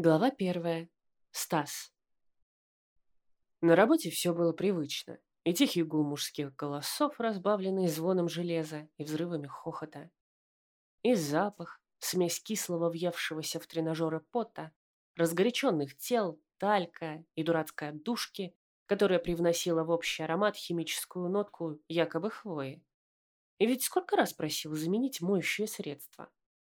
Глава первая. Стас. На работе все было привычно. И тихий гул мужских голосов, разбавленный звоном железа и взрывами хохота. И запах, смесь кислого въевшегося в тренажеры пота, разгоряченных тел, талька и дурацкой отдушки, которая привносила в общий аромат химическую нотку якобы хвои. И ведь сколько раз просил заменить моющее средство?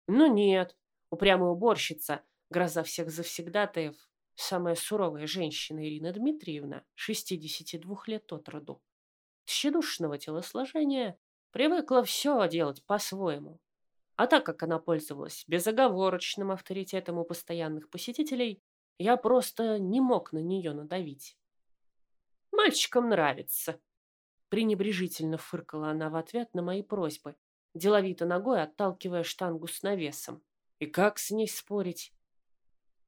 Но нет, упрямая уборщица – Гроза всех завсегдатаев, самая суровая женщина Ирина Дмитриевна, 62 лет от роду. Тщедушного телосложения привыкла все делать по-своему. А так как она пользовалась безоговорочным авторитетом у постоянных посетителей, я просто не мог на нее надавить. «Мальчикам нравится», — пренебрежительно фыркала она в ответ на мои просьбы, деловито ногой отталкивая штангу с навесом. И как с ней спорить?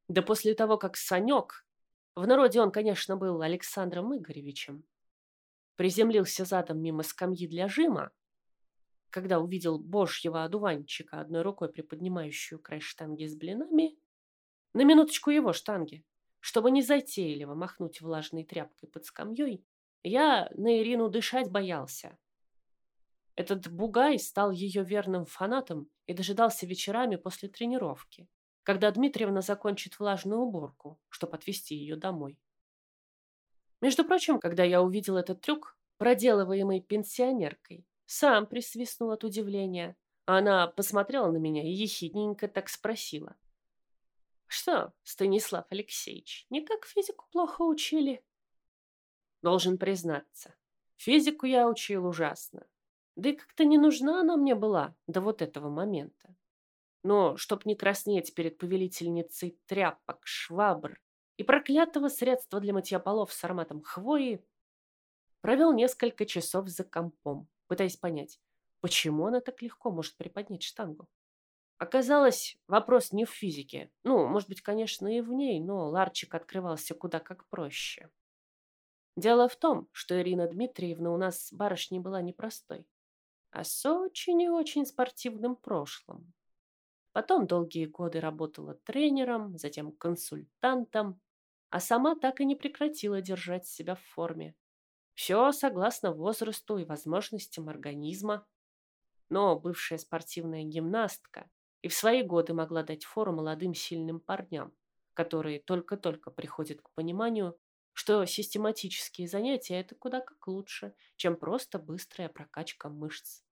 Да после того, как Санек, в народе он, конечно, был Александром Игоревичем, приземлился задом мимо скамьи для жима, когда увидел божьего одуванчика, одной рукой приподнимающую край штанги с блинами, на минуточку его штанги, чтобы не затейливо махнуть влажной тряпкой под скамьей, я на Ирину дышать боялся. Этот бугай стал ее верным фанатом и дожидался вечерами после тренировки когда Дмитриевна закончит влажную уборку, чтобы отвезти ее домой. Между прочим, когда я увидел этот трюк, проделываемый пенсионеркой, сам присвистнул от удивления. Она посмотрела на меня и ехидненько так спросила. «Что, Станислав Алексеевич, не так физику плохо учили?» Должен признаться, физику я учил ужасно. Да и как-то не нужна она мне была до вот этого момента. Но, чтоб не краснеть перед повелительницей тряпок, швабр и проклятого средства для мытья полов с ароматом хвои, провел несколько часов за компом, пытаясь понять, почему она так легко может приподнять штангу. Оказалось, вопрос не в физике. Ну, может быть, конечно, и в ней, но ларчик открывался куда как проще. Дело в том, что Ирина Дмитриевна у нас барышней была непростой, а с очень и очень спортивным прошлым. Потом долгие годы работала тренером, затем консультантом, а сама так и не прекратила держать себя в форме. Все согласно возрасту и возможностям организма. Но бывшая спортивная гимнастка и в свои годы могла дать фору молодым сильным парням, которые только-только приходят к пониманию, что систематические занятия – это куда как лучше, чем просто быстрая прокачка мышц.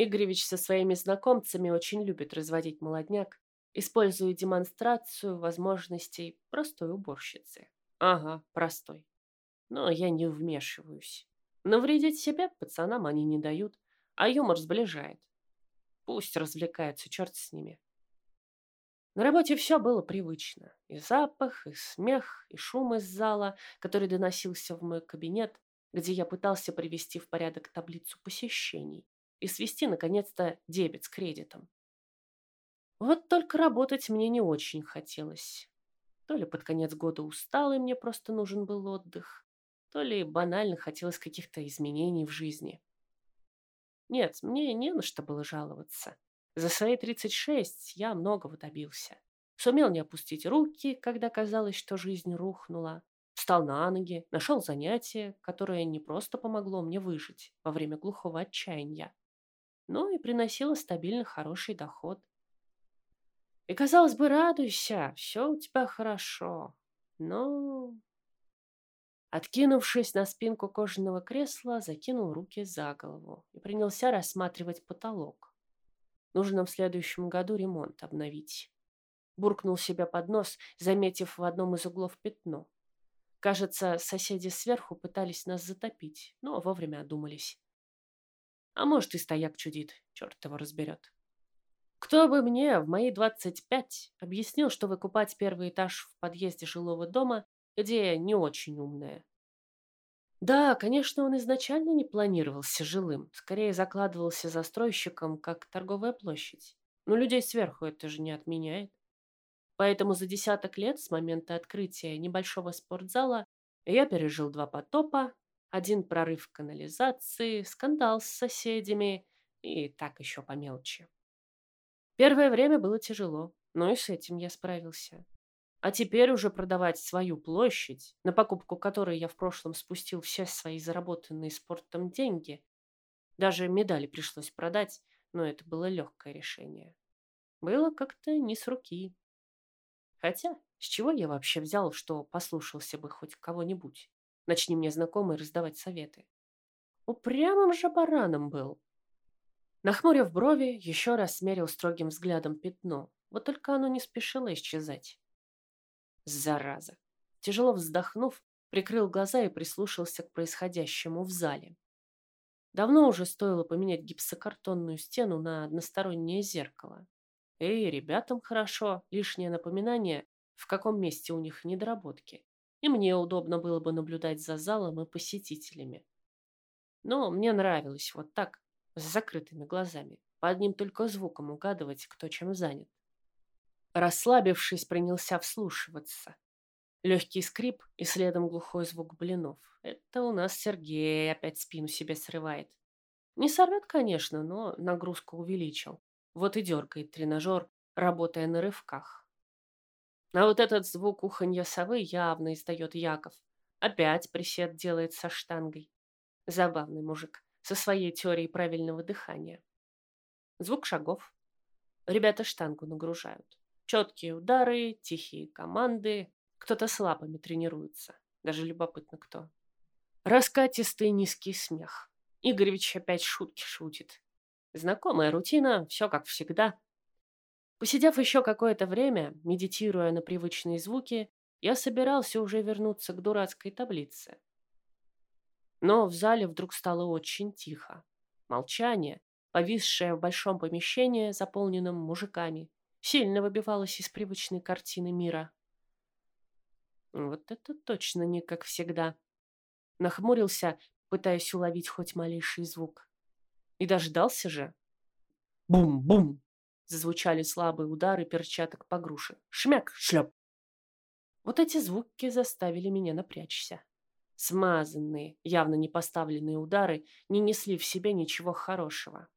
Игоревич со своими знакомцами очень любит разводить молодняк, используя демонстрацию возможностей простой уборщицы. Ага, простой. Но я не вмешиваюсь. Навредить себе пацанам они не дают, а юмор сближает. Пусть развлекаются, черт с ними. На работе все было привычно. И запах, и смех, и шум из зала, который доносился в мой кабинет, где я пытался привести в порядок таблицу посещений и свести, наконец-то, дебет с кредитом. Вот только работать мне не очень хотелось. То ли под конец года устал, и мне просто нужен был отдых, то ли банально хотелось каких-то изменений в жизни. Нет, мне не на что было жаловаться. За свои 36 я многого добился. Сумел не опустить руки, когда казалось, что жизнь рухнула. Встал на ноги, нашел занятие, которое не просто помогло мне выжить во время глухого отчаяния, но и приносила стабильно хороший доход. И, казалось бы, радуйся, все у тебя хорошо. Но... Откинувшись на спинку кожаного кресла, закинул руки за голову и принялся рассматривать потолок. Нужно в следующем году ремонт обновить. Буркнул себя под нос, заметив в одном из углов пятно. Кажется, соседи сверху пытались нас затопить, но вовремя одумались. А может, и стояк чудит, черт его разберет. Кто бы мне в мои двадцать пять объяснил, что выкупать первый этаж в подъезде жилого дома – идея не очень умная. Да, конечно, он изначально не планировался жилым, скорее закладывался застройщиком, как торговая площадь. Но людей сверху это же не отменяет. Поэтому за десяток лет с момента открытия небольшого спортзала я пережил два потопа, один прорыв канализации, скандал с соседями и так еще по мелочи. Первое время было тяжело, но и с этим я справился. А теперь уже продавать свою площадь, на покупку которой я в прошлом спустил все свои заработанные спортом деньги. Даже медали пришлось продать, но это было легкое решение. Было как-то не с руки. Хотя, с чего я вообще взял, что послушался бы хоть кого-нибудь? Начни мне знакомый раздавать советы. Упрямым же бараном был. Нахмурив брови, еще раз смерил строгим взглядом пятно. Вот только оно не спешило исчезать. Зараза. Тяжело вздохнув, прикрыл глаза и прислушался к происходящему в зале. Давно уже стоило поменять гипсокартонную стену на одностороннее зеркало. Эй, ребятам хорошо, лишнее напоминание, в каком месте у них недоработки. И мне удобно было бы наблюдать за залом и посетителями. Но мне нравилось вот так, с закрытыми глазами, по одним только звуком угадывать, кто чем занят. Расслабившись, принялся вслушиваться. Легкий скрип и следом глухой звук блинов. Это у нас Сергей опять спину себе срывает. Не сорвет, конечно, но нагрузку увеличил. Вот и дергает тренажер, работая на рывках. А вот этот звук уханья совы явно издает Яков. Опять присед делает со штангой. Забавный мужик, со своей теорией правильного дыхания. Звук шагов. Ребята штангу нагружают. Четкие удары, тихие команды. Кто-то с лапами тренируется. Даже любопытно кто. Раскатистый низкий смех. Игоревич опять шутки шутит. Знакомая рутина, все как всегда. Посидев еще какое-то время, медитируя на привычные звуки, я собирался уже вернуться к дурацкой таблице. Но в зале вдруг стало очень тихо. Молчание, повисшее в большом помещении, заполненном мужиками, сильно выбивалось из привычной картины мира. Вот это точно не как всегда. Нахмурился, пытаясь уловить хоть малейший звук. И дождался же. Бум-бум! Зазвучали слабые удары перчаток по груше. Шмяк, шлеп. Вот эти звуки заставили меня напрячься. Смазанные, явно не поставленные удары не несли в себе ничего хорошего.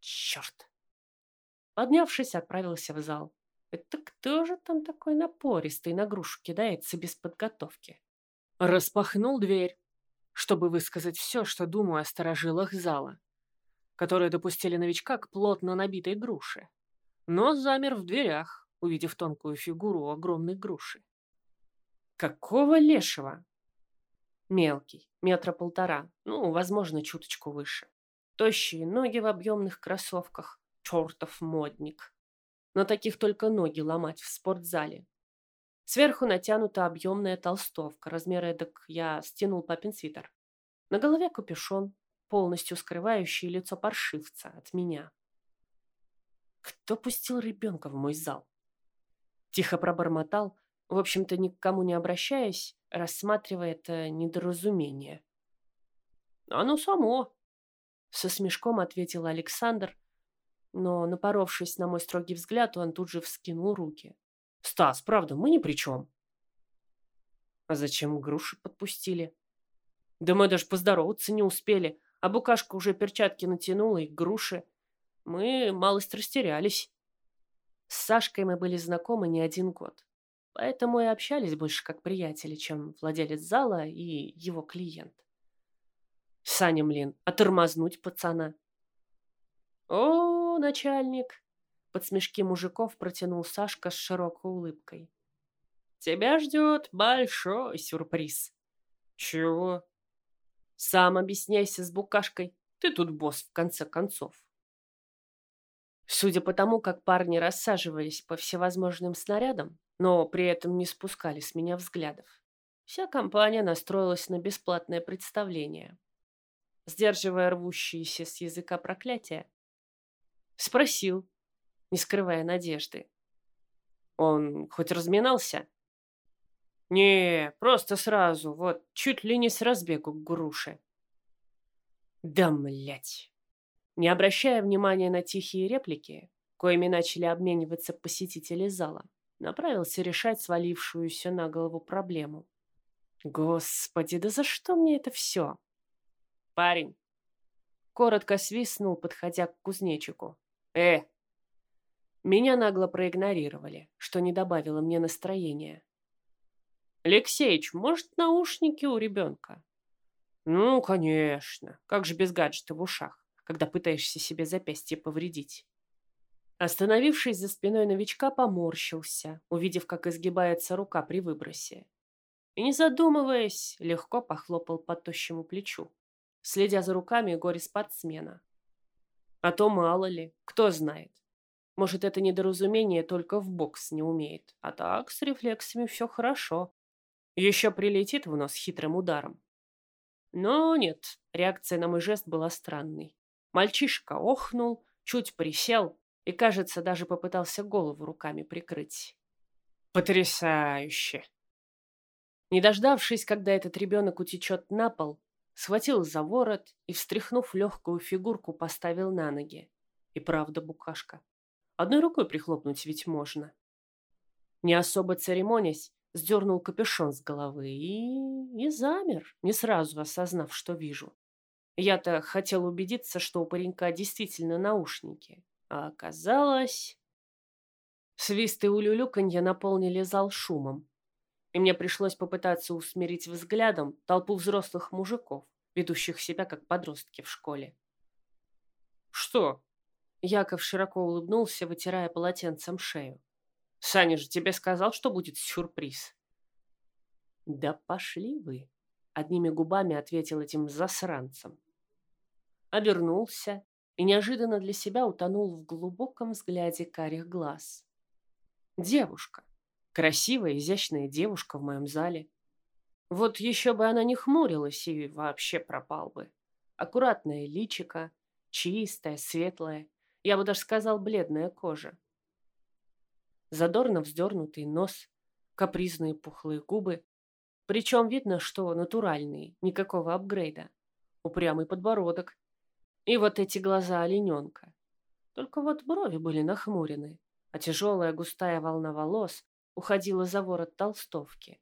Черт! Поднявшись, отправился в зал. Это кто же там такой напористый на грушу кидается без подготовки? Распахнул дверь, чтобы высказать все, что думаю о сторожилах зала, которые допустили новичка к плотно набитой груше но замер в дверях, увидев тонкую фигуру огромной груши. Какого лешего? Мелкий, метра полтора, ну, возможно, чуточку выше. Тощие ноги в объемных кроссовках, чертов модник. Но таких только ноги ломать в спортзале. Сверху натянута объемная толстовка, размера эдак я стянул папин свитер. На голове капюшон, полностью скрывающий лицо паршивца от меня. Кто пустил ребенка в мой зал? Тихо пробормотал, в общем-то, ни к кому не обращаясь, рассматривая это недоразумение. «Оно само!» Со смешком ответил Александр, но, напоровшись на мой строгий взгляд, он тут же вскинул руки. «Стас, правда, мы ни при чем!» «А зачем груши подпустили?» «Да мы даже поздороваться не успели, а букашка уже перчатки натянула и груши мы малость растерялись. С Сашкой мы были знакомы не один год, поэтому и общались больше как приятели, чем владелец зала и его клиент. Саня, млин, а тормознуть пацана? О, начальник! Под смешки мужиков протянул Сашка с широкой улыбкой. Тебя ждет большой сюрприз. Чего? Сам объясняйся с букашкой. Ты тут босс, в конце концов. Судя по тому, как парни рассаживались по всевозможным снарядам, но при этом не спускали с меня взглядов, вся компания настроилась на бесплатное представление. Сдерживая рвущиеся с языка проклятия, спросил, не скрывая надежды. Он хоть разминался? Не, просто сразу, вот, чуть ли не с разбегу к груше. Да, млять. Не обращая внимания на тихие реплики, коими начали обмениваться посетители зала, направился решать свалившуюся на голову проблему. Господи, да за что мне это все? Парень. Коротко свистнул, подходя к кузнечику. Э! Меня нагло проигнорировали, что не добавило мне настроения. «Алексеич, может, наушники у ребенка?» «Ну, конечно. Как же без гаджета в ушах, когда пытаешься себе запястье повредить?» Остановившись за спиной новичка, поморщился, увидев, как изгибается рука при выбросе. И, не задумываясь, легко похлопал по тощему плечу, следя за руками горе-спортсмена. А то мало ли, кто знает. Может, это недоразумение только в бокс не умеет, а так с рефлексами все хорошо. Еще прилетит в нос хитрым ударом. Но нет, реакция на мой жест была странной. Мальчишка охнул, чуть присел и, кажется, даже попытался голову руками прикрыть. Потрясающе! Не дождавшись, когда этот ребенок утечет на пол, схватил за ворот и, встряхнув легкую фигурку, поставил на ноги. И правда букашка. Одной рукой прихлопнуть ведь можно. Не особо церемонясь, сдернул капюшон с головы и... и замер, не сразу осознав, что вижу. Я-то хотел убедиться, что у паренька действительно наушники, а оказалось... Свисты и улюлюканье наполнили зал шумом, и мне пришлось попытаться усмирить взглядом толпу взрослых мужиков, ведущих себя как подростки в школе. «Что?» Яков широко улыбнулся, вытирая полотенцем шею. Саня же тебе сказал, что будет сюрприз. Да пошли вы, одними губами ответил этим засранцам. Обернулся и неожиданно для себя утонул в глубоком взгляде карих глаз. Девушка. Красивая, изящная девушка в моем зале. Вот еще бы она не хмурилась и вообще пропал бы. Аккуратное личико, чистая, светлая, я бы даже сказал бледная кожа задорно вздернутый нос, капризные пухлые губы. Причем видно, что натуральные, никакого апгрейда. Упрямый подбородок. И вот эти глаза олененка. Только вот брови были нахмурены, а тяжелая густая волна волос уходила за ворот толстовки.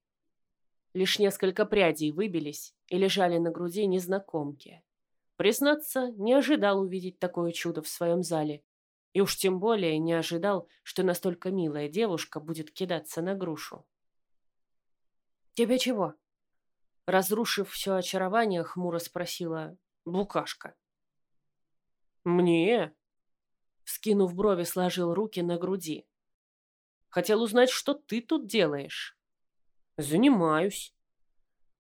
Лишь несколько прядей выбились и лежали на груди незнакомки. Признаться, не ожидал увидеть такое чудо в своем зале и уж тем более не ожидал, что настолько милая девушка будет кидаться на грушу. «Тебе чего?» Разрушив все очарование, хмуро спросила Букашка. «Мне?» Скинув брови, сложил руки на груди. «Хотел узнать, что ты тут делаешь?» «Занимаюсь».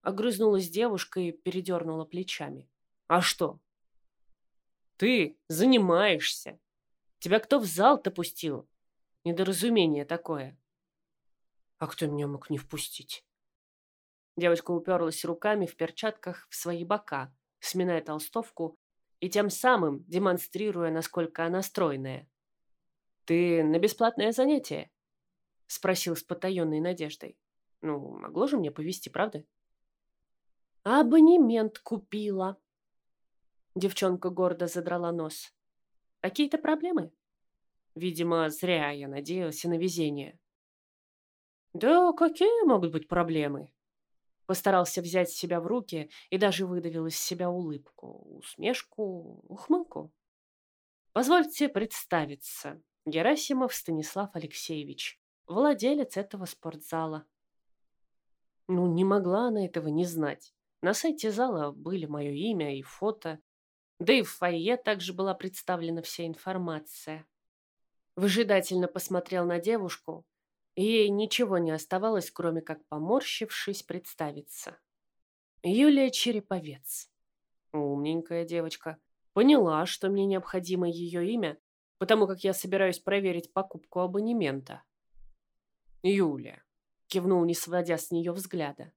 Огрызнулась девушка и передернула плечами. «А что?» «Ты занимаешься. Тебя кто в зал-то пустил? Недоразумение такое. А кто меня мог не впустить? Девочка уперлась руками в перчатках в свои бока, сминая толстовку и тем самым демонстрируя, насколько она стройная. «Ты на бесплатное занятие?» — спросил с потаенной надеждой. «Ну, могло же мне повезти, правда?» «Абонемент купила». Девчонка гордо задрала нос. Какие-то проблемы? Видимо, зря я надеялся на везение. Да какие могут быть проблемы? Постарался взять себя в руки и даже выдавил из себя улыбку, усмешку, ухмылку. Позвольте представиться. Герасимов Станислав Алексеевич, владелец этого спортзала. Ну, не могла она этого не знать. На сайте зала были мое имя и фото, да и в фойе также была представлена вся информация. Выжидательно посмотрел на девушку, ей ничего не оставалось, кроме как, поморщившись, представиться. Юлия Череповец. Умненькая девочка. Поняла, что мне необходимо ее имя, потому как я собираюсь проверить покупку абонемента. Юлия. Кивнул, не сводя с нее взгляда.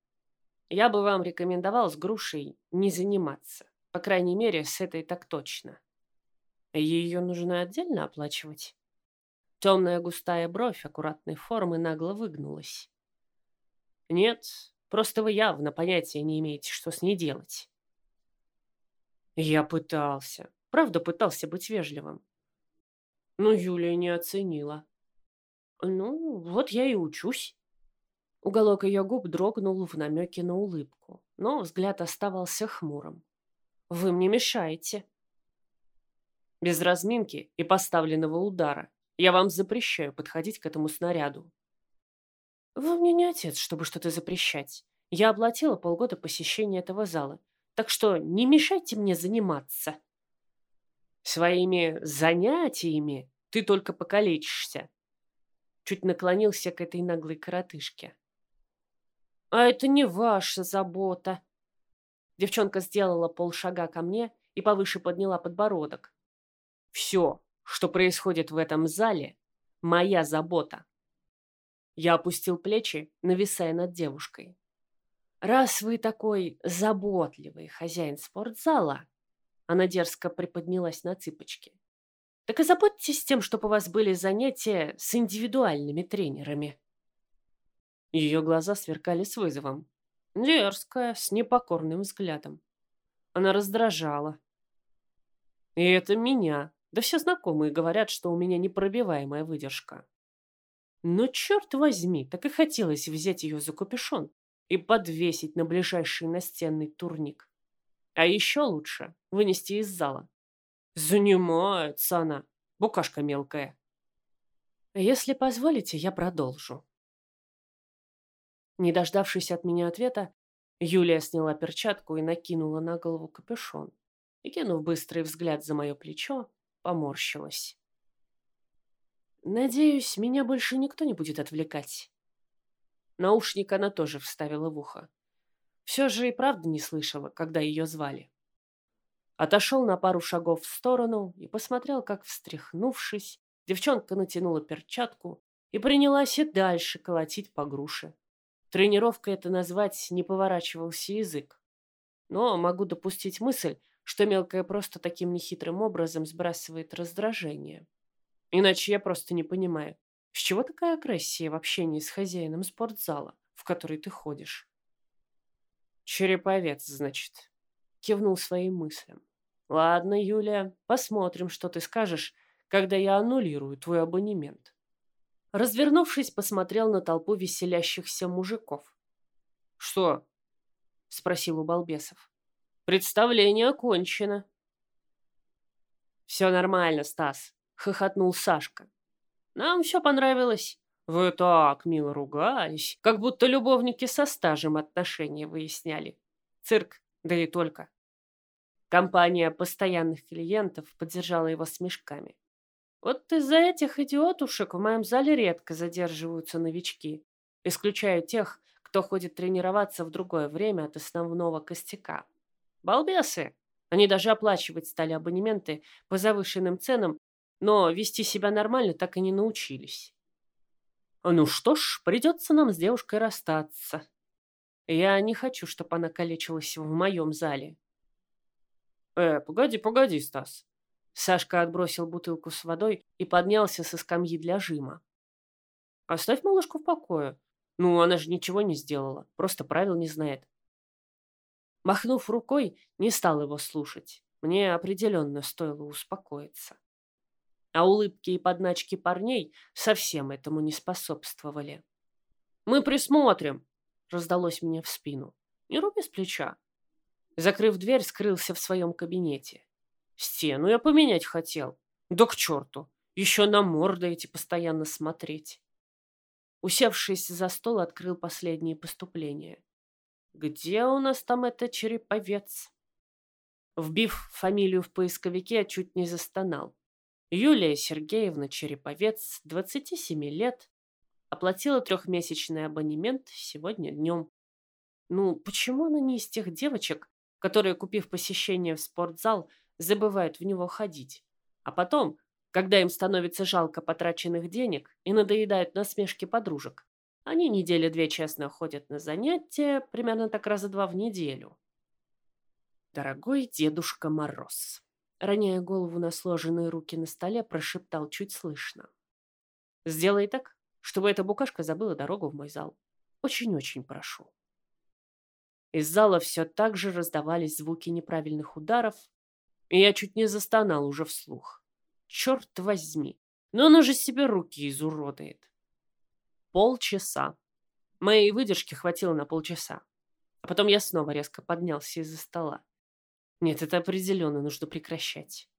Я бы вам рекомендовал с грушей не заниматься. По крайней мере, с этой так точно. Ее нужно отдельно оплачивать. Темная густая бровь аккуратной формы нагло выгнулась. Нет, просто вы явно понятия не имеете, что с ней делать. Я пытался. Правда, пытался быть вежливым. Но Юлия не оценила. Ну, вот я и учусь. Уголок ее губ дрогнул в намеке на улыбку, но взгляд оставался хмурым. Вы мне мешаете. Без разминки и поставленного удара Я вам запрещаю подходить к этому снаряду. Вы мне не отец, чтобы что-то запрещать. Я оплатила полгода посещения этого зала, так что не мешайте мне заниматься. Своими занятиями ты только покалечишься. Чуть наклонился к этой наглой коротышке. А это не ваша забота. Девчонка сделала полшага ко мне и повыше подняла подбородок. Все, что происходит в этом зале, моя забота. Я опустил плечи, нависая над девушкой. «Раз вы такой заботливый хозяин спортзала...» Она дерзко приподнялась на цыпочки. «Так и заботьтесь тем, чтобы у вас были занятия с индивидуальными тренерами». Ее глаза сверкали с вызовом. Дерзкая, с непокорным взглядом. Она раздражала. И это меня. Да все знакомые говорят, что у меня непробиваемая выдержка. Но черт возьми, так и хотелось взять ее за капюшон и подвесить на ближайший настенный турник. А еще лучше вынести из зала. Занимается она, букашка мелкая. Если позволите, я продолжу. Не дождавшись от меня ответа, Юлия сняла перчатку и накинула на голову капюшон. И, кинув быстрый взгляд за мое плечо, поморщилась. Надеюсь, меня больше никто не будет отвлекать. Наушник она тоже вставила в ухо. Все же и правда не слышала, когда ее звали. Отошел на пару шагов в сторону и посмотрел, как, встряхнувшись, девчонка натянула перчатку и принялась и дальше колотить по груше. Тренировкой это назвать не поворачивался язык. Но могу допустить мысль, что мелкая просто таким нехитрым образом сбрасывает раздражение. Иначе я просто не понимаю, с чего такая агрессия в общении с хозяином спортзала, в который ты ходишь? Череповец, значит. Кивнул своим мыслям. Ладно, Юлия, посмотрим, что ты скажешь, когда я аннулирую твой абонемент. Развернувшись, посмотрел на толпу веселящихся мужиков. Что? Спросил у балбесов. Представление окончено. Все нормально, Стас, хохотнул Сашка. Нам все понравилось. Вы так мило ругались, как будто любовники со стажем отношения выясняли. Цирк, да и только. Компания постоянных клиентов поддержала его смешками. Вот из-за этих идиотушек в моем зале редко задерживаются новички. Исключаю тех, кто ходит тренироваться в другое время от основного костяка. Балбесы! Они даже оплачивать стали абонементы по завышенным ценам но вести себя нормально так и не научились. Ну что ж, придется нам с девушкой расстаться. Я не хочу, чтобы она калечилась в моем зале. Э, погоди, погоди, Стас. Сашка отбросил бутылку с водой и поднялся со скамьи для жима. Оставь малышку в покое. Ну, она же ничего не сделала, просто правил не знает. Махнув рукой, не стал его слушать. Мне определенно стоило успокоиться а улыбки и подначки парней совсем этому не способствовали. «Мы присмотрим!» — раздалось мне в спину. «Не руби с плеча!» Закрыв дверь, скрылся в своем кабинете. Стену я поменять хотел. Да к черту! Еще на морды эти постоянно смотреть. Усевшись за стол, открыл последние поступления. Где у нас там это череповец? Вбив фамилию в поисковике, чуть не застонал. Юлия Сергеевна Череповец, 27 лет, оплатила трехмесячный абонемент сегодня днем. Ну, почему она не из тех девочек, которые, купив посещение в спортзал, забывают в него ходить? А потом, когда им становится жалко потраченных денег и надоедают насмешки подружек, они недели две честно ходят на занятия, примерно так раза два в неделю. Дорогой Дедушка Мороз роняя голову на сложенные руки на столе, прошептал чуть слышно. «Сделай так, чтобы эта букашка забыла дорогу в мой зал. Очень-очень прошу». Из зала все так же раздавались звуки неправильных ударов, и я чуть не застонал уже вслух. «Черт возьми! Но он уже себе руки изуродует!» Полчаса. Моей выдержки хватило на полчаса. А потом я снова резко поднялся из-за стола. Нет, это определенно нужно прекращать.